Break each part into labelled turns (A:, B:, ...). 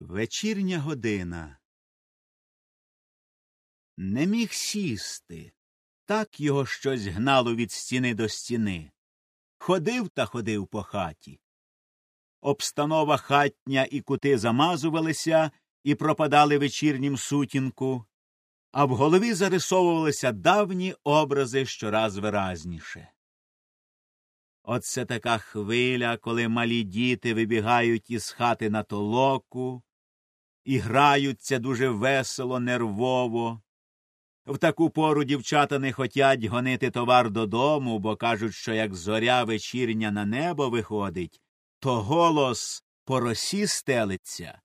A: Вечірня година. Не міг сісти. Так його щось гнало від стіни до стіни. Ходив та ходив по хаті. Обстанова хатня і кути замазувалися і пропадали вечірнім сутінку, а в голові зарисовувалися давні образи щораз виразніше. Оце така хвиля, коли малі діти вибігають із хати на толоку і граються дуже весело, нервово. В таку пору дівчата не хотять гонити товар додому, бо кажуть, що як зоря вечірня на небо виходить, то голос по росі стелиться,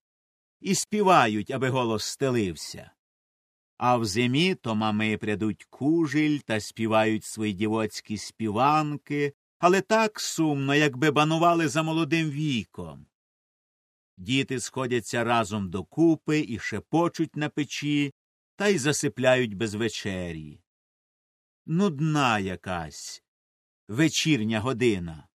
A: і співають, аби голос стелився. А в зимі то мами прядуть кужель та співають свої дівоцькі співанки, але так сумно, якби банували за молодим віком. Діти сходяться разом докупи і шепочуть на печі та й засипляють без вечері. Нудна якась вечірня година.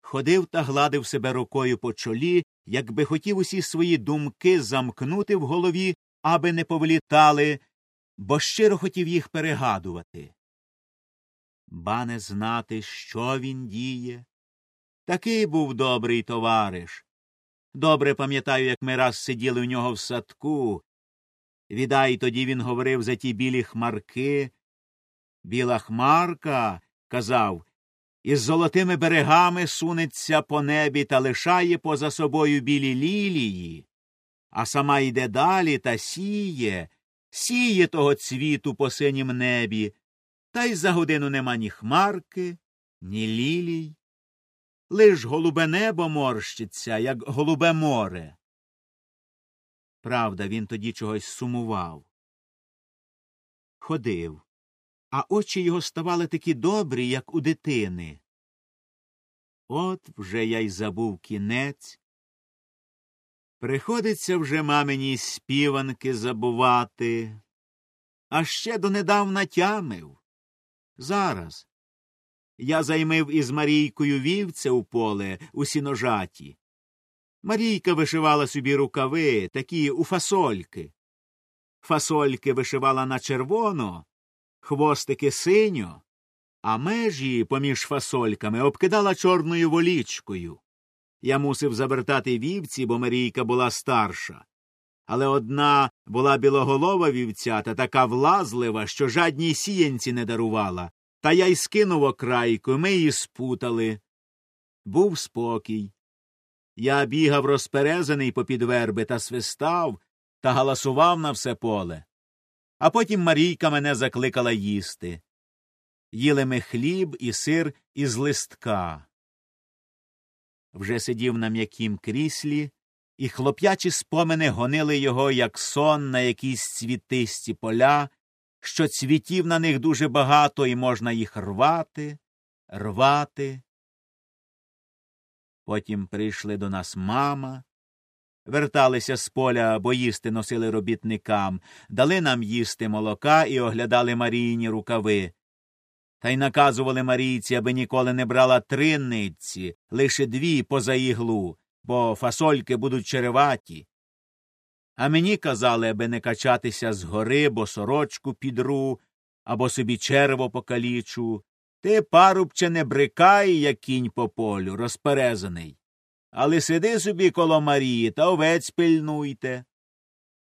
A: Ходив та гладив себе рукою по чолі, якби хотів усі свої думки замкнути в голові, аби не повлітали, бо щиро хотів їх перегадувати. Ба не знати, що він діє. Такий був добрий товариш. Добре пам'ятаю, як ми раз сиділи у нього в садку. Відай тоді він говорив за ті білі хмарки. Біла хмарка, казав, із золотими берегами сунеться по небі та лишає поза собою білі лілії, а сама йде далі та сіє, сіє того цвіту по синім небі, та й за годину нема ні хмарки, ні лілій. Лиш голубе небо морщиться, як голубе море. Правда, він тоді чогось сумував. Ходив, а очі його ставали такі добрі, як у дитини. От вже я й забув кінець. Приходиться вже мамині співанки забувати, а ще донедавна тямив. Зараз. Я займив із Марійкою вівце у поле у сіножаті. Марійка вишивала собі рукави, такі у фасольки. Фасольки вишивала на червоно, хвостики синьо, а межі поміж фасольками обкидала чорною волічкою. Я мусив завертати вівці, бо Марійка була старша. Але одна була білоголова вівця та така влазлива, що жадній сіянці не дарувала, та я й скинув окрайку, ми її спутали. Був спокій. Я бігав розперезаний попід верби та свистав та галасував на все поле. А потім Марійка мене закликала їсти. Їли ми хліб і сир із листка. Вже сидів на м'якім кріслі, і хлоп'ячі спомини гонили його, як сон на якісь цвітисті поля, що цвітів на них дуже багато, і можна їх рвати, рвати. Потім прийшли до нас мама, верталися з поля, бо їсти носили робітникам, дали нам їсти молока і оглядали Марійні рукави. Та й наказували Марійці, аби ніколи не брала три лише дві поза іглу, бо фасольки будуть череваті. А мені казали, аби не качатися з гори, бо сорочку підру, або собі черво покалічу. Ти, парубче, не брикай, як кінь по полю, розперезаний. Але сиди собі коло Марії та овець пильнуйте.